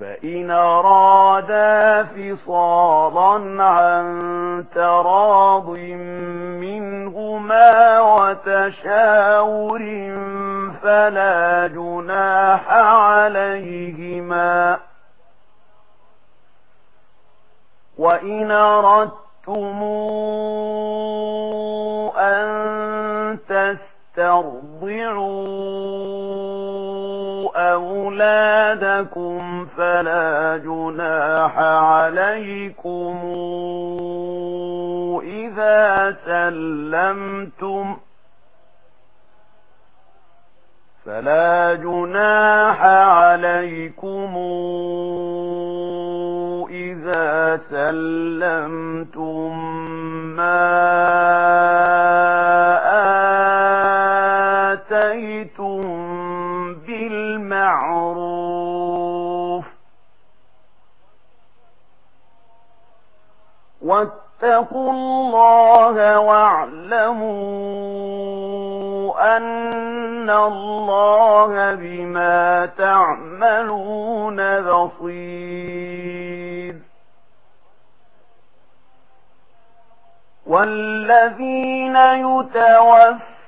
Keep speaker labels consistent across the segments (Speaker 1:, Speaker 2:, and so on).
Speaker 1: فإن أرادا فصالا عن تراض منهما وتشاور فلا جناح عليهما وإن أردتم أن تسترضعون أولادكم فلا جناح عليكم إذا سلمتم فلا جناح عليكم إذا سلمتم تَوَاصَيْتُمْ بِالْمَعْرُوفِ وَاتَّقُوا اللَّهَ وَاعْلَمُوا أَنَّ اللَّهَ بِمَا تَعْمَلُونَ بَصِيرٌ وَالَّذِينَ يُتَوَفَّوْنَ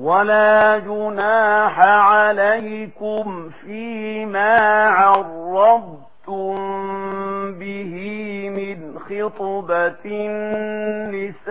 Speaker 1: ولا جناح عليكم فيما عرضتم به من خطبة النساء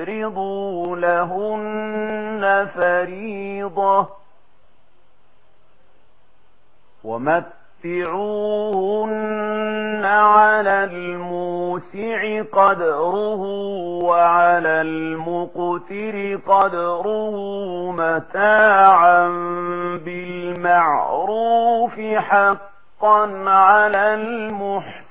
Speaker 1: وَافْرِضُوا لَهُنَّ فَرِيضَةً وَمَتِّعُوهُنَّ عَلَى الْمُوسِعِ قَدْرُهُ وَعَلَى الْمُقْتِرِ قَدْرُهُ مَتَاعًا بِالْمَعْرُوفِ حَقًّا عَلَى الْمُحْسِنِينَ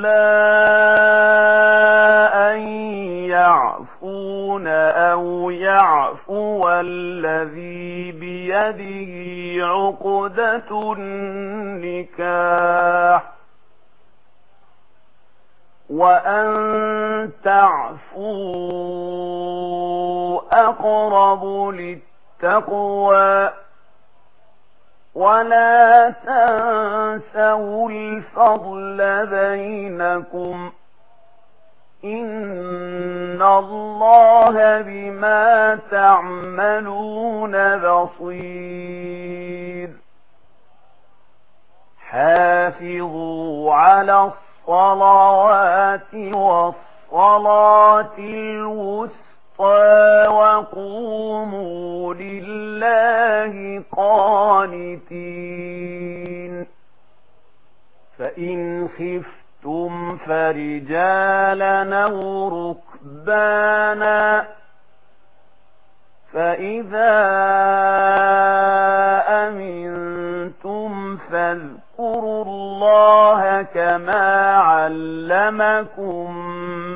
Speaker 1: إلا أن يعفون أو يعفو الذي بيده عقدة النكاح وأن تعفو أقرب للتقوى ولا تنسوا الفضل بينكم إن الله بما تعملون بصير حافظوا على الصلوات والصلاة الوسطى وقوموا لله قانتين فإن خفتم فرجالنا وركبانا فإذا أمنتم فاذكروا الله كما علمكم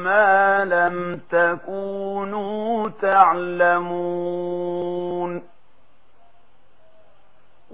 Speaker 1: ما لم تكونوا تعلمون